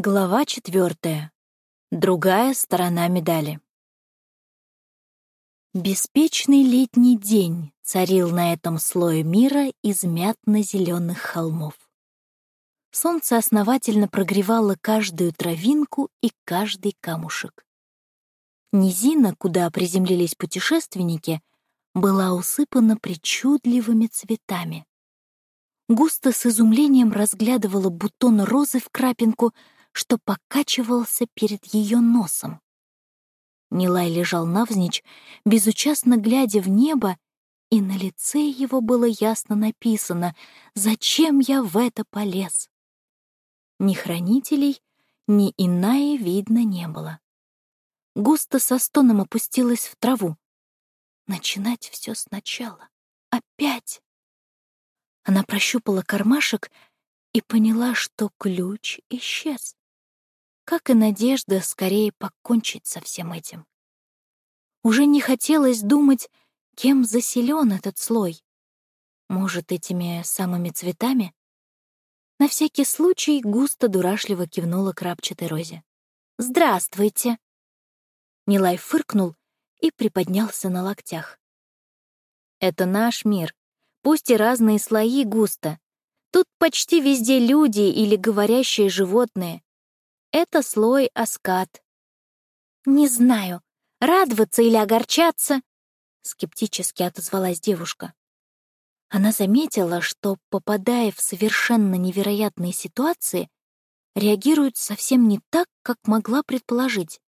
Глава четвертая. Другая сторона медали. Беспечный летний день царил на этом слое мира из мятно-зеленых холмов. Солнце основательно прогревало каждую травинку и каждый камушек. Низина, куда приземлились путешественники, была усыпана причудливыми цветами. Густо с изумлением разглядывала бутон розы в крапинку — что покачивался перед ее носом. Нилай лежал навзничь, безучастно глядя в небо, и на лице его было ясно написано «Зачем я в это полез?» Ни хранителей, ни иная видно не было. Густо со стоном опустилась в траву. Начинать все сначала. Опять. Она прощупала кармашек и поняла, что ключ исчез как и надежда скорее покончить со всем этим. Уже не хотелось думать, кем заселен этот слой. Может, этими самыми цветами? На всякий случай густо дурашливо кивнула крапчатой розе. «Здравствуйте!» Нилай фыркнул и приподнялся на локтях. «Это наш мир, пусть и разные слои густо. Тут почти везде люди или говорящие животные. Это слой аскат. «Не знаю, радоваться или огорчаться», — скептически отозвалась девушка. Она заметила, что, попадая в совершенно невероятные ситуации, реагирует совсем не так, как могла предположить.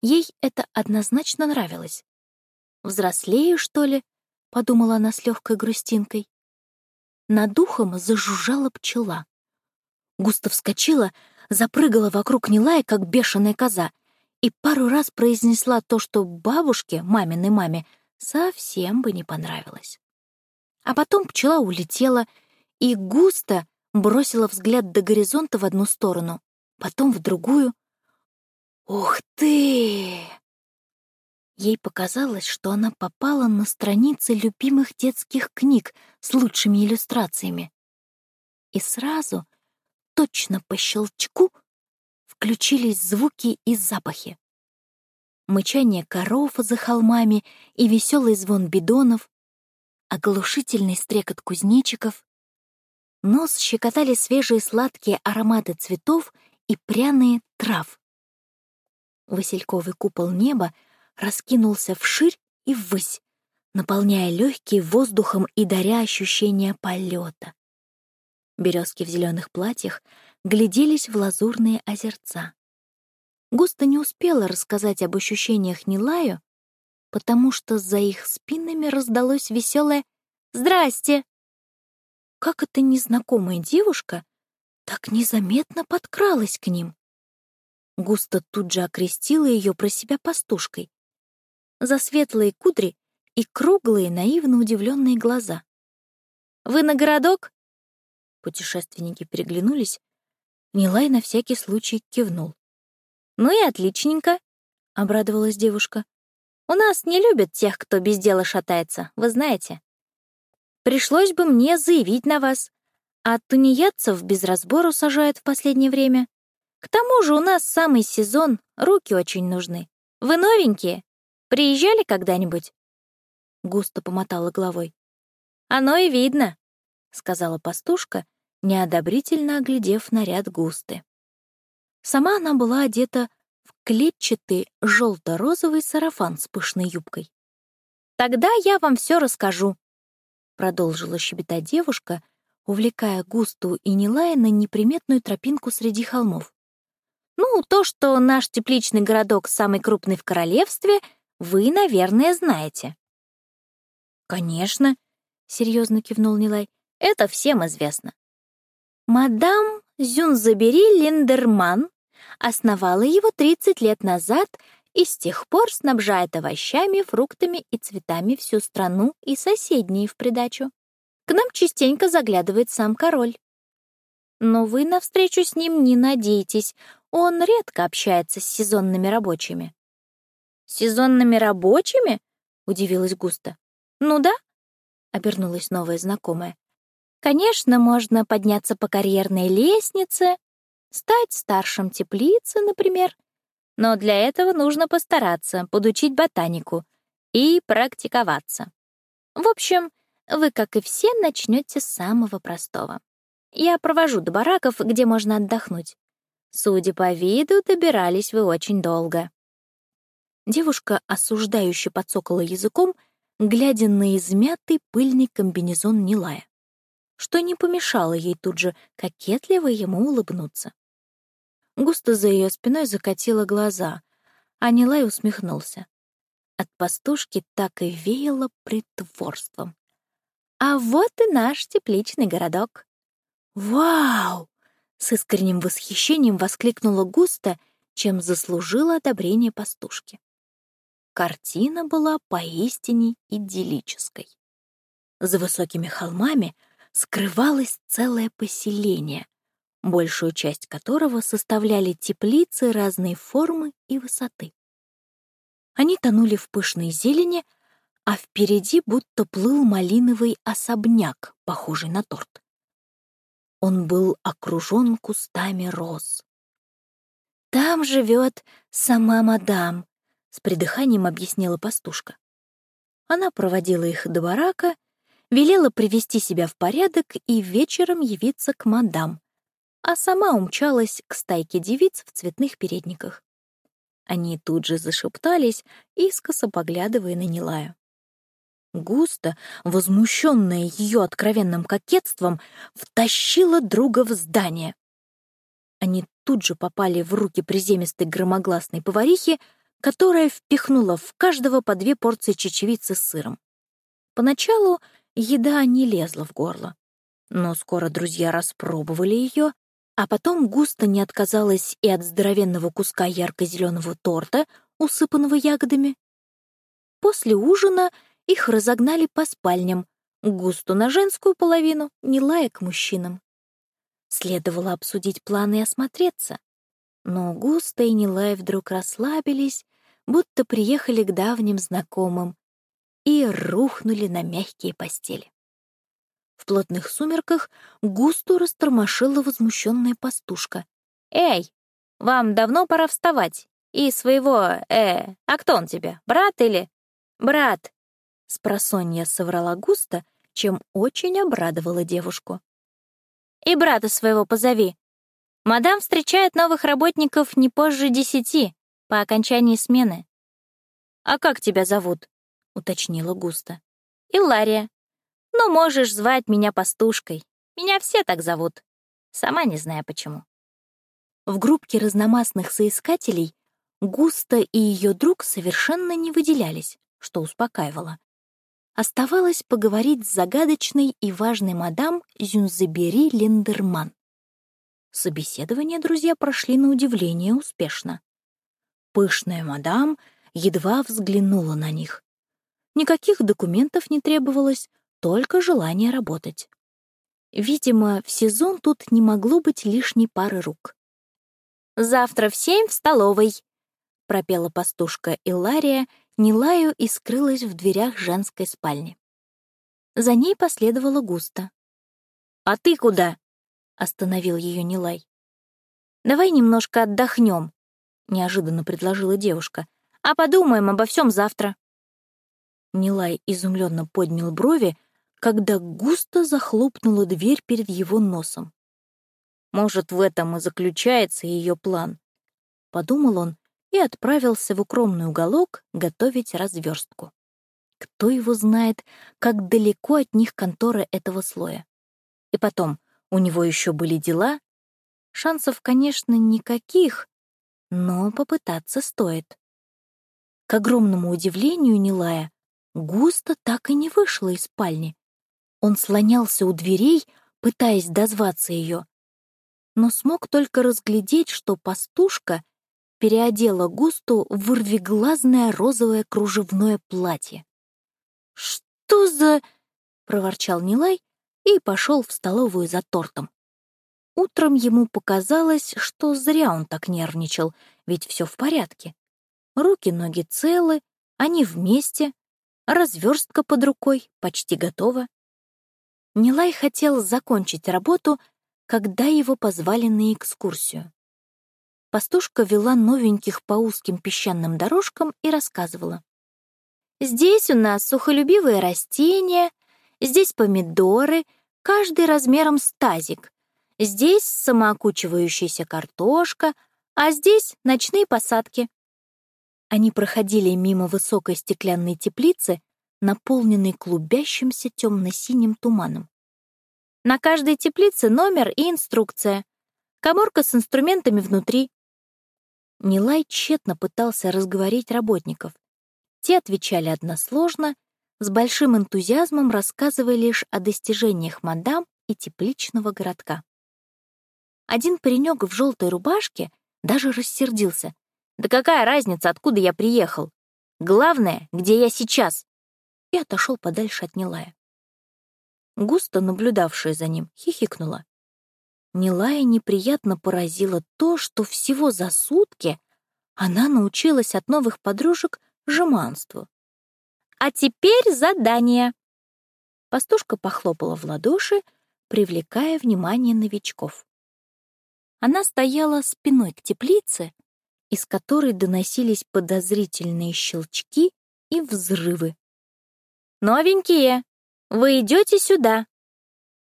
Ей это однозначно нравилось. «Взрослею, что ли?» — подумала она с легкой грустинкой. Над духом зажужжала пчела. Густо вскочила, запрыгала вокруг Нилая, как бешеная коза, и пару раз произнесла то, что бабушке, маминой маме, совсем бы не понравилось. А потом пчела улетела и густо бросила взгляд до горизонта в одну сторону, потом в другую. «Ух ты!» Ей показалось, что она попала на страницы любимых детских книг с лучшими иллюстрациями. И сразу точно по щелчку включились звуки и запахи. Мычание коров за холмами и веселый звон бидонов, оглушительный стрекот кузнечиков. Нос щекотали свежие сладкие ароматы цветов и пряные трав. Васильковый купол неба раскинулся вширь и ввысь, наполняя легкие воздухом и даря ощущение полета. Березки в зеленых платьях гляделись в лазурные озерца. Густо не успела рассказать об ощущениях Нилаю, потому что за их спинами раздалось веселое «Здрасте!». Как эта незнакомая девушка так незаметно подкралась к ним? Густо тут же окрестила ее про себя пастушкой. За светлые кудри и круглые, наивно удивленные глаза. «Вы на городок?» Путешественники переглянулись. Нилай на всякий случай кивнул. «Ну и отличненько», — обрадовалась девушка. «У нас не любят тех, кто без дела шатается, вы знаете. Пришлось бы мне заявить на вас, а тунеядцев без разбору сажают в последнее время. К тому же у нас самый сезон, руки очень нужны. Вы новенькие? Приезжали когда-нибудь?» Густо помотала головой. «Оно и видно», — сказала пастушка неодобрительно оглядев наряд густы. Сама она была одета в клетчатый желто-розовый сарафан с пышной юбкой. «Тогда я вам все расскажу», — продолжила щебетать девушка, увлекая Густу и Нилая на неприметную тропинку среди холмов. «Ну, то, что наш тепличный городок самый крупный в королевстве, вы, наверное, знаете». «Конечно», — серьезно кивнул Нилай, — «это всем известно. Мадам Зюнзабери Линдерман основала его 30 лет назад и с тех пор снабжает овощами, фруктами и цветами всю страну и соседние в придачу. К нам частенько заглядывает сам король. Но вы на встречу с ним не надейтесь, он редко общается с сезонными рабочими. «Сезонными рабочими?» — удивилась Густа. «Ну да», — обернулась новая знакомая. Конечно, можно подняться по карьерной лестнице, Стать старшим теплицы, например. Но для этого нужно постараться, подучить ботанику и практиковаться. В общем, вы, как и все, начнете с самого простого. Я провожу до бараков, где можно отдохнуть. Судя по виду, добирались вы очень долго. Девушка осуждающе подсокала языком, глядя на измятый пыльный комбинезон Нилая, что не помешало ей тут же кокетливо ему улыбнуться. Густо за ее спиной закатила глаза, а Нилай усмехнулся. От пастушки так и веяло притворством. «А вот и наш тепличный городок». «Вау!» — с искренним восхищением воскликнула Густа, чем заслужила одобрение пастушки. Картина была поистине идиллической. За высокими холмами скрывалось целое поселение, большую часть которого составляли теплицы разной формы и высоты. Они тонули в пышной зелени, а впереди будто плыл малиновый особняк, похожий на торт. Он был окружен кустами роз. «Там живет сама мадам», — с придыханием объяснила пастушка. Она проводила их до барака, велела привести себя в порядок и вечером явиться к мадам, а сама умчалась к стайке девиц в цветных передниках. Они тут же зашептались, искоса поглядывая на Нилаю. Густо, возмущенная ее откровенным кокетством, втащила друга в здание. Они тут же попали в руки приземистой громогласной поварихи, которая впихнула в каждого по две порции чечевицы с сыром. Поначалу еда не лезла в горло, но скоро друзья распробовали ее а потом густо не отказалась и от здоровенного куска ярко-зеленого торта, усыпанного ягодами. После ужина их разогнали по спальням, густу на женскую половину, не лая к мужчинам. Следовало обсудить планы и осмотреться. Но Густа и Нилай вдруг расслабились, будто приехали к давним знакомым, и рухнули на мягкие постели. В плотных сумерках густо растормошила возмущенная пастушка. «Эй, вам давно пора вставать. И своего, э, а кто он тебе, брат или...» «Брат», — спросонья соврала густо, чем очень обрадовала девушку. «И брата своего позови. Мадам встречает новых работников не позже десяти, по окончании смены». «А как тебя зовут?» — уточнила Густа. «Илария», но можешь звать меня пастушкой. Меня все так зовут. Сама не знаю почему. В группке разномастных соискателей Густа и ее друг совершенно не выделялись, что успокаивало. Оставалось поговорить с загадочной и важной мадам Зюнзебери Лендерман. Собеседование друзья прошли на удивление успешно. Пышная мадам едва взглянула на них. Никаких документов не требовалось, только желание работать. Видимо, в сезон тут не могло быть лишней пары рук. «Завтра в семь в столовой», — пропела пастушка Илария, Нилаю и скрылась в дверях женской спальни. За ней последовала Густа. «А ты куда?» — остановил ее Нилай. «Давай немножко отдохнем», — неожиданно предложила девушка, «а подумаем обо всем завтра». Нилай изумленно поднял брови, когда густо захлопнула дверь перед его носом. Может, в этом и заключается ее план. Подумал он и отправился в укромный уголок готовить разверстку. Кто его знает, как далеко от них контора этого слоя. И потом, у него еще были дела. Шансов, конечно, никаких, но попытаться стоит. К огромному удивлению Нилая, Густо так и не вышла из спальни. Он слонялся у дверей, пытаясь дозваться ее, но смог только разглядеть, что пастушка переодела Густу в вырвиглазное розовое кружевное платье. «Что за...» — проворчал Нилай и пошел в столовую за тортом. Утром ему показалось, что зря он так нервничал, ведь все в порядке. Руки-ноги целы, они вместе, разверстка под рукой, почти готова. Нилай хотел закончить работу, когда его позвали на экскурсию. Пастушка вела новеньких по узким песчаным дорожкам и рассказывала. «Здесь у нас сухолюбивые растения, здесь помидоры, каждый размером с тазик. Здесь самоокучивающаяся картошка, а здесь ночные посадки». Они проходили мимо высокой стеклянной теплицы, наполненной клубящимся темно-синим туманом. На каждой теплице номер и инструкция. Коморка с инструментами внутри. Нилай тщетно пытался разговорить работников. Те отвечали односложно, с большим энтузиазмом рассказывая лишь о достижениях мадам и тепличного городка. Один паренек в желтой рубашке даже рассердился. «Да какая разница, откуда я приехал? Главное, где я сейчас?» И отошел подальше от Нилая. Густо наблюдавшая за ним хихикнула. Нилая неприятно поразило то, что всего за сутки она научилась от новых подружек жеманству. «А теперь задание!» Пастушка похлопала в ладоши, привлекая внимание новичков. Она стояла спиной к теплице, из которой доносились подозрительные щелчки и взрывы. «Новенькие, вы идете сюда!»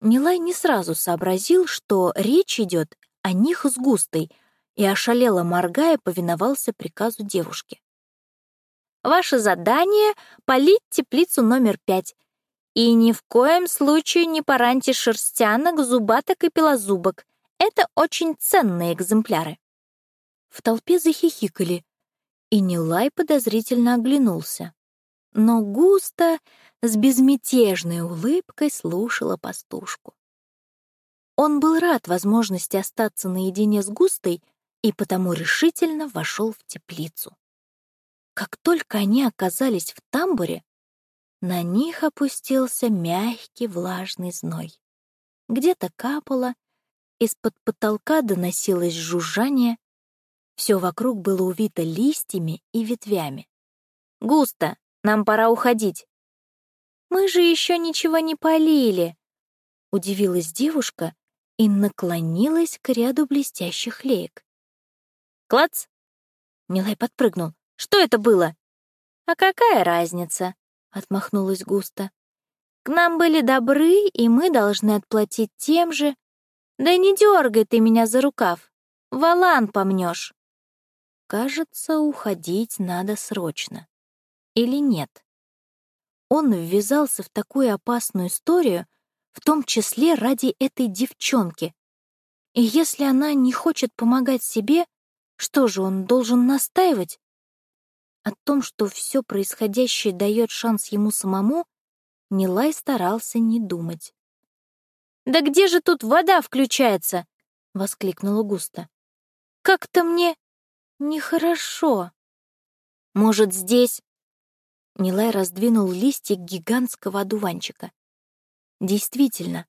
Нилай не сразу сообразил, что речь идет о них с Густой, и ошалело моргая повиновался приказу девушки. «Ваше задание — полить теплицу номер пять. И ни в коем случае не пораньте шерстянок, зубаток и пилозубок. Это очень ценные экземпляры». В толпе захихикали, и Нилай подозрительно оглянулся. Но Густа с безмятежной улыбкой слушала пастушку. Он был рад возможности остаться наедине с Густой и потому решительно вошел в теплицу. Как только они оказались в тамбуре, на них опустился мягкий влажный зной. Где-то капало, из-под потолка доносилось жужжание, все вокруг было увито листьями и ветвями. «Густо, нам пора уходить», мы же еще ничего не полили!» Удивилась девушка и наклонилась к ряду блестящих леек. «Клац!» Нилай подпрыгнул. «Что это было?» «А какая разница?» — отмахнулась густо. «К нам были добры, и мы должны отплатить тем же. Да не дергай ты меня за рукав, валан помнешь». Кажется, уходить надо срочно. Или нет? он ввязался в такую опасную историю, в том числе ради этой девчонки. И если она не хочет помогать себе, что же он должен настаивать? О том, что все происходящее дает шанс ему самому, Нилай старался не думать. «Да где же тут вода включается?» — воскликнула Густа. «Как-то мне нехорошо. Может, здесь Нилай раздвинул листья гигантского одуванчика. Действительно,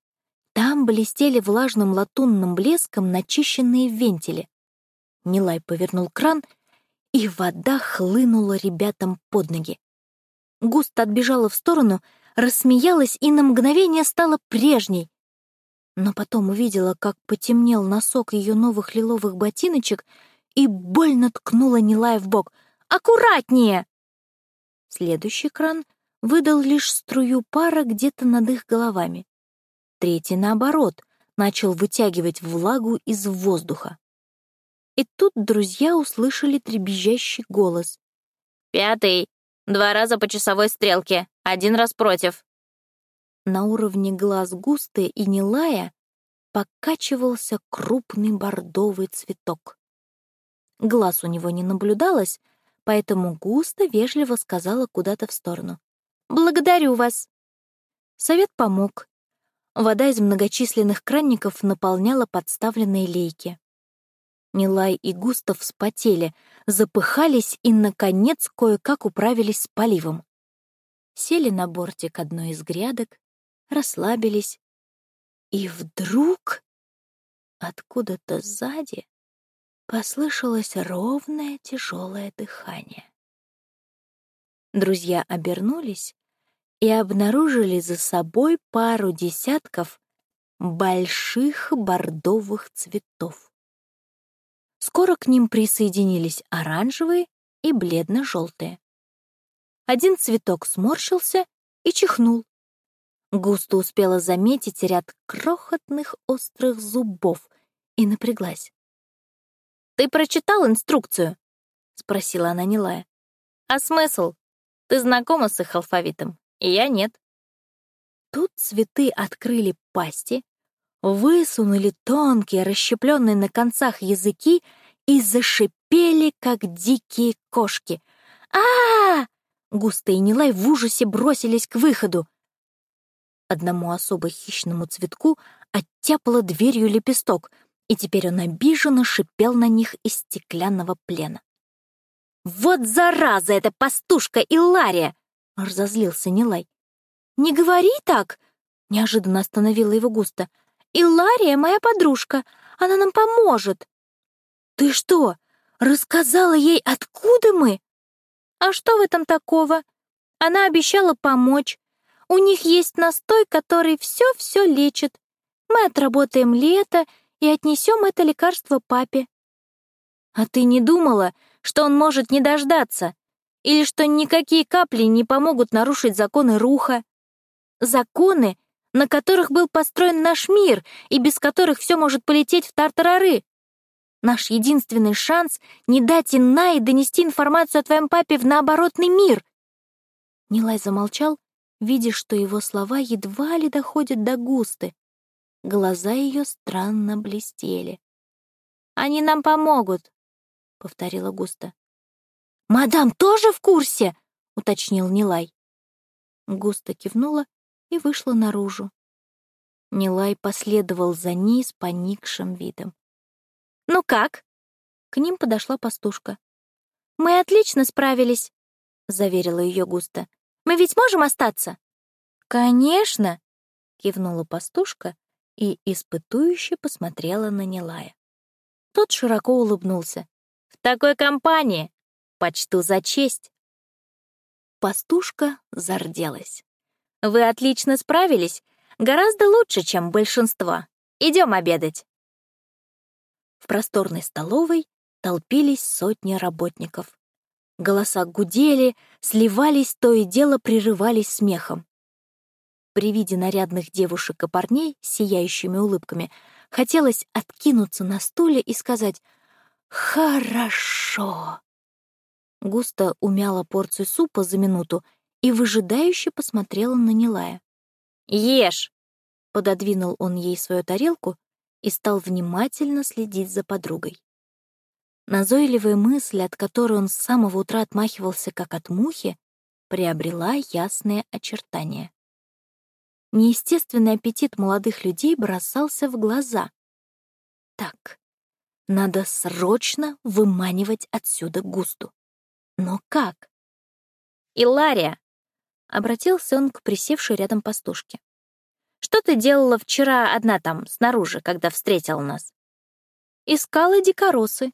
там блестели влажным латунным блеском начищенные вентили. Нилай повернул кран, и вода хлынула ребятам под ноги. Густо отбежала в сторону, рассмеялась и на мгновение стала прежней. Но потом увидела, как потемнел носок ее новых лиловых ботиночек и больно ткнула Нилая в бок. «Аккуратнее!» Следующий кран выдал лишь струю пара где-то над их головами. Третий, наоборот, начал вытягивать влагу из воздуха. И тут друзья услышали требезжащий голос. «Пятый! Два раза по часовой стрелке, один раз против!» На уровне глаз густые и Нилая покачивался крупный бордовый цветок. Глаз у него не наблюдалось, поэтому густо вежливо сказала куда-то в сторону. «Благодарю вас!» Совет помог. Вода из многочисленных кранников наполняла подставленные лейки. Нилай и Густав вспотели, запыхались и, наконец, кое-как управились с поливом. Сели на бортик одной из грядок, расслабились. И вдруг откуда-то сзади послышалось ровное тяжелое дыхание. Друзья обернулись и обнаружили за собой пару десятков больших бордовых цветов. Скоро к ним присоединились оранжевые и бледно-желтые. Один цветок сморщился и чихнул. Густо успела заметить ряд крохотных острых зубов и напряглась. «Ты прочитал инструкцию?» — спросила она Нилая. «А смысл? Ты знакома с их алфавитом, и я нет». Тут цветы открыли пасти, высунули тонкие, расщепленные на концах языки и зашипели, как дикие кошки. а а, -а! Густо и Нилай в ужасе бросились к выходу. Одному особо хищному цветку оттяпало дверью лепесток, и теперь он обиженно шипел на них из стеклянного плена. «Вот зараза эта пастушка Илария!» — разозлился Нилай. «Не говори так!» — неожиданно остановила его густо. «Илария моя подружка, она нам поможет!» «Ты что, рассказала ей, откуда мы?» «А что в этом такого? Она обещала помочь. У них есть настой, который все-все лечит. Мы отработаем лето и отнесем это лекарство папе». «А ты не думала, что он может не дождаться? Или что никакие капли не помогут нарушить законы Руха?» Законы, на которых был построен наш мир и без которых все может полететь в тартарары. Наш единственный шанс — не дать Инна и донести информацию о твоем папе в наоборотный мир. Нилай замолчал, видя, что его слова едва ли доходят до густы. Глаза ее странно блестели. «Они нам помогут», — повторила Густа. «Мадам тоже в курсе?» — уточнил Нилай. Густа кивнула и вышла наружу. Нилай последовал за ней с поникшим видом. «Ну как?» К ним подошла пастушка. «Мы отлично справились», — заверила ее Густа. «Мы ведь можем остаться?» «Конечно!» — кивнула пастушка и испытующе посмотрела на Нилая. Тот широко улыбнулся. «В такой компании! Почту за честь!» Пастушка зарделась. Вы отлично справились. Гораздо лучше, чем большинство. Идем обедать. В просторной столовой толпились сотни работников. Голоса гудели, сливались, то и дело прерывались смехом. При виде нарядных девушек и парней с сияющими улыбками хотелось откинуться на стуле и сказать «Хорошо». Густо умяла порцию супа за минуту и выжидающе посмотрела на Нилая. «Ешь!» — пододвинул он ей свою тарелку и стал внимательно следить за подругой. Назойливая мысль, от которой он с самого утра отмахивался, как от мухи, приобрела ясные очертания. Неестественный аппетит молодых людей бросался в глаза. Так, надо срочно выманивать отсюда густу. Но как? «Илария!» Обратился он к присевшей рядом пастушке. «Что ты делала вчера одна там, снаружи, когда встретила нас?» «Искала дикоросы.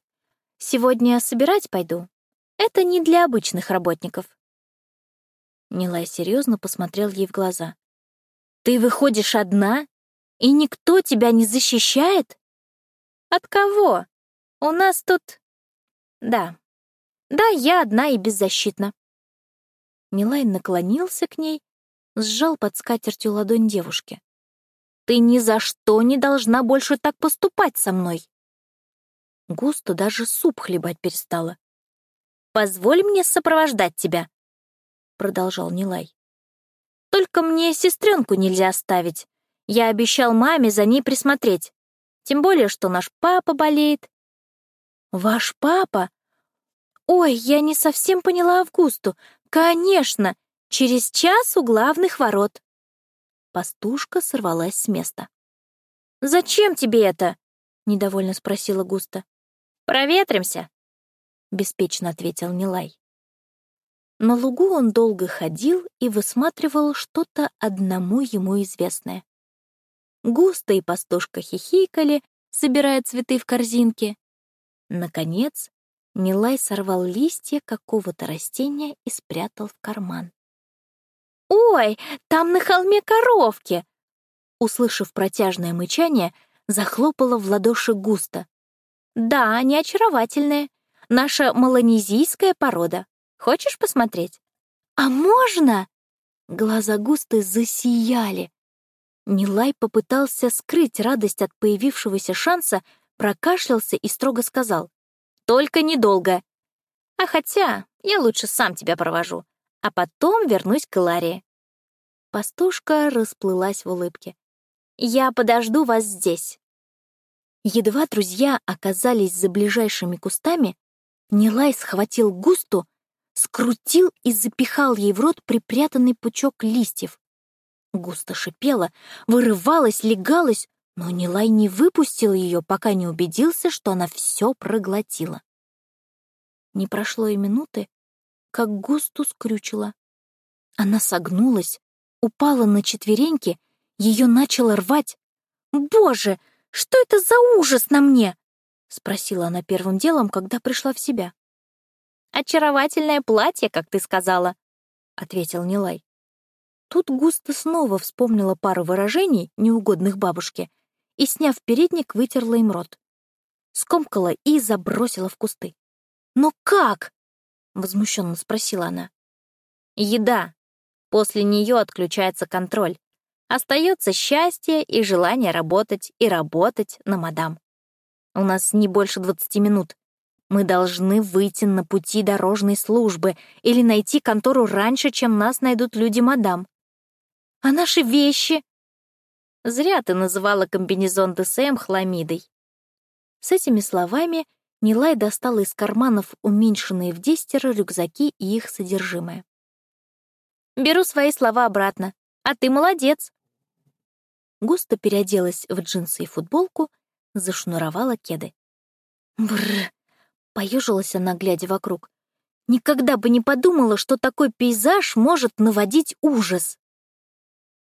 Сегодня собирать пойду. Это не для обычных работников». Нилай серьезно посмотрел ей в глаза. «Ты выходишь одна? И никто тебя не защищает?» «От кого? У нас тут...» «Да, да, я одна и беззащитна». Нилай наклонился к ней, сжал под скатертью ладонь девушки. «Ты ни за что не должна больше так поступать со мной!» Густо даже суп хлебать перестала. «Позволь мне сопровождать тебя», — продолжал Нилай. «Только мне сестренку нельзя оставить. Я обещал маме за ней присмотреть. Тем более, что наш папа болеет». «Ваш папа? Ой, я не совсем поняла Августу. «Конечно! Через час у главных ворот!» Пастушка сорвалась с места. «Зачем тебе это?» — недовольно спросила Густа. «Проветримся», — беспечно ответил Нилай. На лугу он долго ходил и высматривал что-то одному ему известное. Густа и пастушка хихикали, собирая цветы в корзинке. Наконец, Нилай сорвал листья какого-то растения и спрятал в карман. «Ой, там на холме коровки!» услышав протяжное мычание, захлопала в ладоши густо. «Да, они очаровательные. Наша малонезийская порода. Хочешь посмотреть?» «А можно?» Глаза густы засияли. Нилай попытался скрыть радость от появившегося шанса, прокашлялся и строго сказал. «Только недолго. А хотя я лучше сам тебя провожу, а потом вернусь к Ларе». Пастушка расплылась в улыбке. «Я подожду вас здесь». Едва друзья оказались за ближайшими кустами, Нилай схватил густу, скрутил и запихал ей в рот припрятанный пучок листьев. Густо шипела, вырывалась, легалась, но Нилай не выпустил ее, пока не убедился, что она все проглотила. Не прошло и минуты, как густу скрючила. Она согнулась, упала на четвереньки, ее начало рвать. «Боже, что это за ужас на мне?» — спросила она первым делом, когда пришла в себя. «Очаровательное платье, как ты сказала», — ответил Нилай. Тут густо снова вспомнила пару выражений, неугодных бабушке, и, сняв передник, вытерла им рот. Скомкала и забросила в кусты. «Но как?» — возмущенно спросила она. «Еда. После нее отключается контроль. Остается счастье и желание работать и работать на мадам. У нас не больше 20 минут. Мы должны выйти на пути дорожной службы или найти контору раньше, чем нас найдут люди мадам. А наши вещи? Зря ты называла комбинезон ДСМ хламидой. С этими словами Нилай достала из карманов уменьшенные в десятеро рюкзаки и их содержимое. «Беру свои слова обратно. А ты молодец!» Густо переоделась в джинсы и футболку, зашнуровала кеды. Бррр! Поежилась она, глядя вокруг. Никогда бы не подумала, что такой пейзаж может наводить ужас.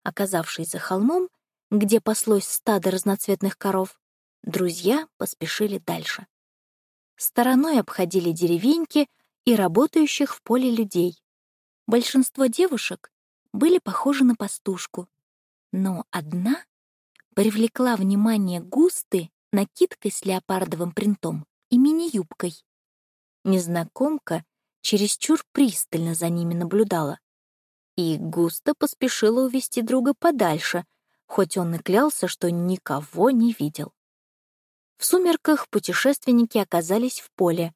Оказавшись за холмом, где паслось стадо разноцветных коров, друзья поспешили дальше. Стороной обходили деревеньки и работающих в поле людей. Большинство девушек были похожи на пастушку, но одна привлекла внимание густы накидкой с леопардовым принтом и мини-юбкой. Незнакомка чересчур пристально за ними наблюдала, и густо поспешила увести друга подальше, хоть он и клялся, что никого не видел. В сумерках путешественники оказались в поле,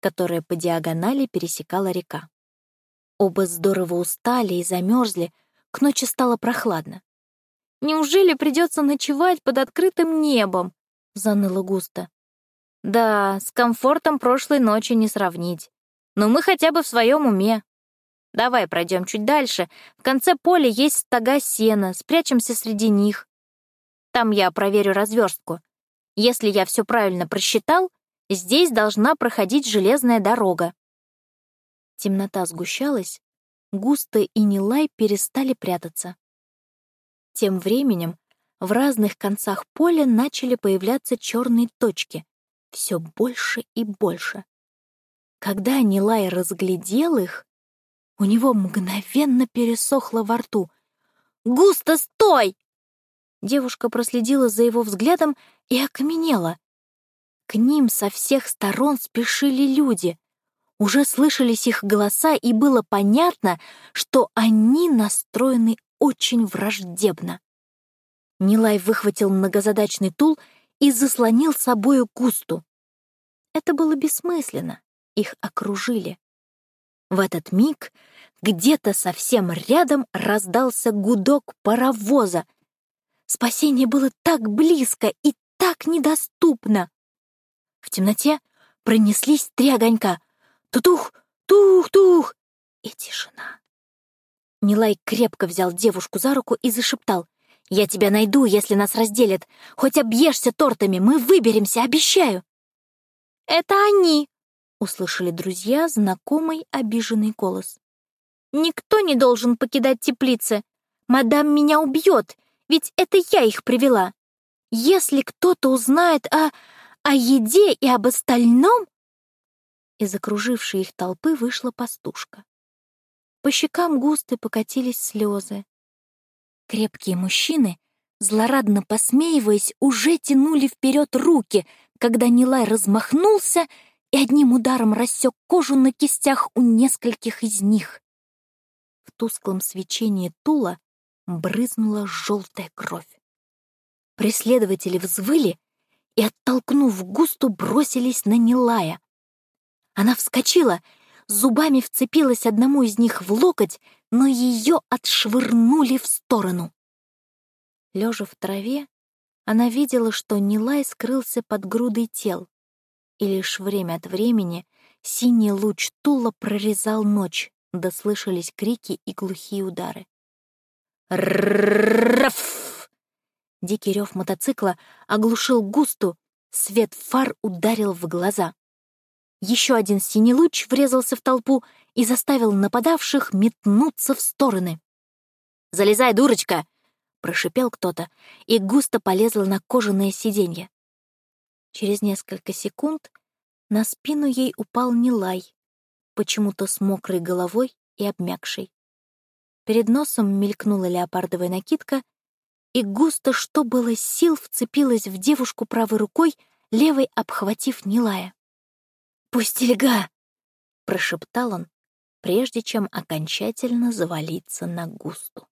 которое по диагонали пересекала река. Оба здорово устали и замерзли, к ночи стало прохладно. «Неужели придется ночевать под открытым небом?» — заныла густо. «Да, с комфортом прошлой ночи не сравнить. Но мы хотя бы в своем уме. Давай пройдем чуть дальше. В конце поля есть стога сена, спрячемся среди них. Там я проверю разверстку. Если я все правильно просчитал, здесь должна проходить железная дорога. Темнота сгущалась, Густо и Нилай перестали прятаться. Тем временем в разных концах поля начали появляться черные точки, все больше и больше. Когда Нилай разглядел их, у него мгновенно пересохло во рту. «Густо, стой!» Девушка проследила за его взглядом и окаменела. К ним со всех сторон спешили люди. Уже слышались их голоса, и было понятно, что они настроены очень враждебно. Нилай выхватил многозадачный тул и заслонил собою Густу. Это было бессмысленно, их окружили. В этот миг где-то совсем рядом раздался гудок паровоза. Спасение было так близко и так недоступно. В темноте пронеслись три огонька. Тутух, тух-тух и тишина. Нилай крепко взял девушку за руку и зашептал. «Я тебя найду, если нас разделят. Хоть объешься тортами, мы выберемся, обещаю!» «Это они!» — услышали друзья знакомый обиженный голос. «Никто не должен покидать теплицы. Мадам меня убьет, ведь это я их привела. Если кто-то узнает о... о еде и об остальном...» Из окружившей их толпы вышла пастушка. По щекам густо покатились слезы. Крепкие мужчины злорадно посмеиваясь, уже тянули вперед руки, когда Нилай размахнулся и одним ударом рассек кожу на кистях у нескольких из них. В тусклом свечении тула брызнула желтая кровь. Преследователи взвыли и, оттолкнув густу, бросились на Нилая. Она вскочила, зубами вцепилась одному из них в локоть, но ее отшвырнули в сторону. Лежа в траве, она видела, что Нилай скрылся под грудой тел, и лишь время от времени синий луч Тула прорезал ночь, да слышались крики и глухие удары. Раф! Дикий рев мотоцикла оглушил густу, свет фар ударил в глаза. Еще один синий луч врезался в толпу и заставил нападавших метнуться в стороны. «Залезай, дурочка!» — прошипел кто-то, и густо полезла на кожаное сиденье. Через несколько секунд на спину ей упал Нилай, почему-то с мокрой головой и обмякшей. Перед носом мелькнула леопардовая накидка, и густо, что было сил, вцепилась в девушку правой рукой, левой обхватив Нилая. «Пустельга!» — прошептал он, прежде чем окончательно завалиться на густу.